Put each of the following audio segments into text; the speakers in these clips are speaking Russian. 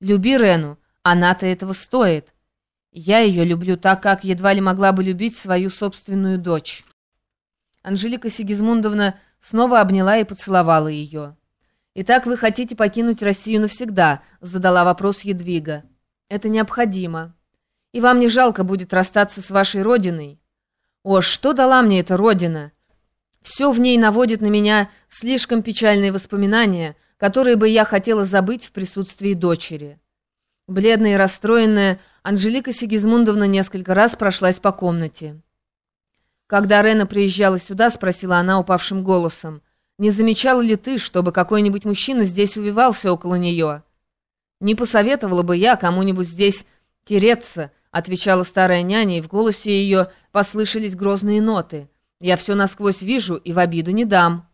Люби Рену, она-то этого стоит. Я ее люблю так, как едва ли могла бы любить свою собственную дочь». Анжелика Сигизмундовна снова обняла и поцеловала ее. «Итак, вы хотите покинуть Россию навсегда?» — задала вопрос Едвига. «Это необходимо. И вам не жалко будет расстаться с вашей родиной?» «О, что дала мне эта родина?» Все в ней наводит на меня слишком печальные воспоминания, которые бы я хотела забыть в присутствии дочери. Бледная и расстроенная, Анжелика Сигизмундовна несколько раз прошлась по комнате. «Когда Рена приезжала сюда», — спросила она упавшим голосом, «не замечала ли ты, чтобы какой-нибудь мужчина здесь увивался около нее?» «Не посоветовала бы я кому-нибудь здесь тереться», — отвечала старая няня, и в голосе ее послышались грозные ноты — я все насквозь вижу и в обиду не дам».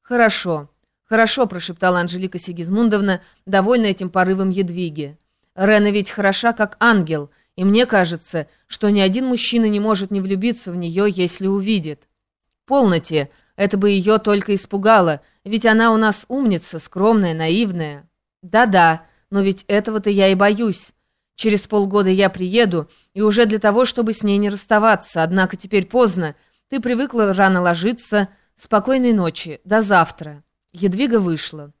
«Хорошо, хорошо», — прошептала Анжелика Сигизмундовна, довольна этим порывом Едвиги. «Рена ведь хороша, как ангел, и мне кажется, что ни один мужчина не может не влюбиться в нее, если увидит». «Полноте, это бы ее только испугало, ведь она у нас умница, скромная, наивная». «Да-да, но ведь этого-то я и боюсь. Через полгода я приеду, и уже для того, чтобы с ней не расставаться, однако теперь поздно, — ты привыкла рано ложиться. Спокойной ночи. До завтра». Едвига вышла.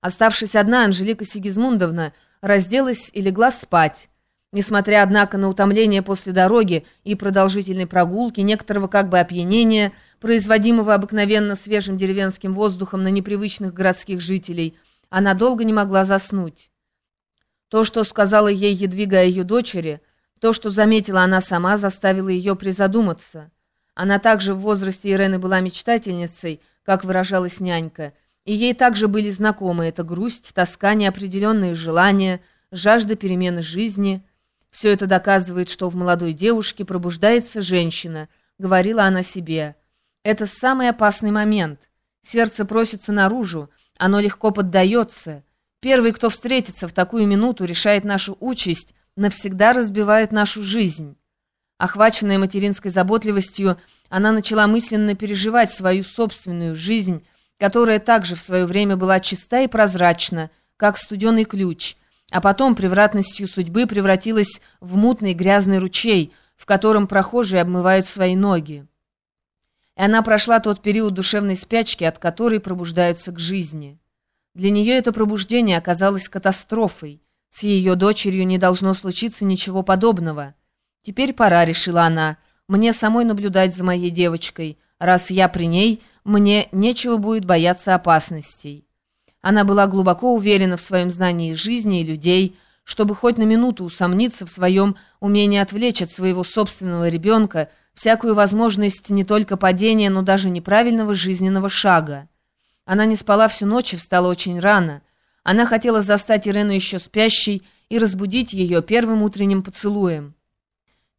Оставшись одна, Анжелика Сигизмундовна разделась и легла спать. Несмотря, однако, на утомление после дороги и продолжительной прогулки, некоторого как бы опьянения, производимого обыкновенно свежим деревенским воздухом на непривычных городских жителей, она долго не могла заснуть. То, что сказала ей Едвига о ее дочери, то, что заметила она сама, заставило ее призадуматься. Она также в возрасте Ирены была мечтательницей, как выражалась нянька, и ей также были знакомы эта грусть, тоска, неопределенные желания, жажда перемены жизни. Все это доказывает, что в молодой девушке пробуждается женщина, говорила она себе. Это самый опасный момент. Сердце просится наружу, оно легко поддается. Первый, кто встретится в такую минуту, решает нашу участь, навсегда разбивает нашу жизнь. Охваченная материнской заботливостью, она начала мысленно переживать свою собственную жизнь, которая также в свое время была чиста и прозрачна, как студеный ключ, а потом превратностью судьбы превратилась в мутный грязный ручей, в котором прохожие обмывают свои ноги. И она прошла тот период душевной спячки, от которой пробуждаются к жизни. Для нее это пробуждение оказалось катастрофой. С ее дочерью не должно случиться ничего подобного – «Теперь пора», — решила она, — «мне самой наблюдать за моей девочкой. Раз я при ней, мне нечего будет бояться опасностей». Она была глубоко уверена в своем знании жизни и людей, чтобы хоть на минуту усомниться в своем умении отвлечь от своего собственного ребенка всякую возможность не только падения, но даже неправильного жизненного шага. Она не спала всю ночь и встала очень рано. Она хотела застать Ирену еще спящей и разбудить ее первым утренним поцелуем.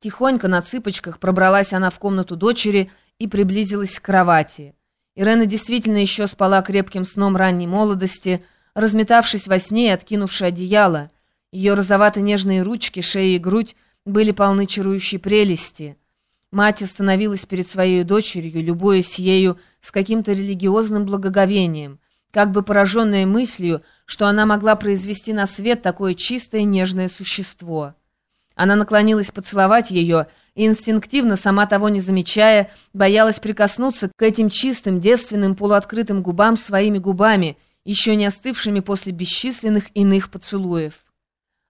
Тихонько на цыпочках пробралась она в комнату дочери и приблизилась к кровати. Ирена действительно еще спала крепким сном ранней молодости, разметавшись во сне и откинувши одеяло. Ее розовато-нежные ручки, шея и грудь были полны чарующей прелести. Мать остановилась перед своей дочерью, любуясь ею с каким-то религиозным благоговением, как бы пораженная мыслью, что она могла произвести на свет такое чистое нежное существо. Она наклонилась поцеловать ее и инстинктивно, сама того не замечая, боялась прикоснуться к этим чистым, девственным, полуоткрытым губам своими губами, еще не остывшими после бесчисленных иных поцелуев.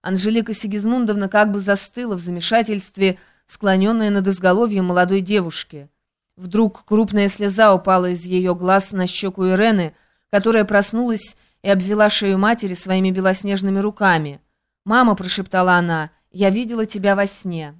Анжелика Сигизмундовна как бы застыла в замешательстве, склоненная над изголовьем молодой девушки. Вдруг крупная слеза упала из ее глаз на щеку Ирены, которая проснулась и обвела шею матери своими белоснежными руками. «Мама», — прошептала она, — я видела тебя во сне».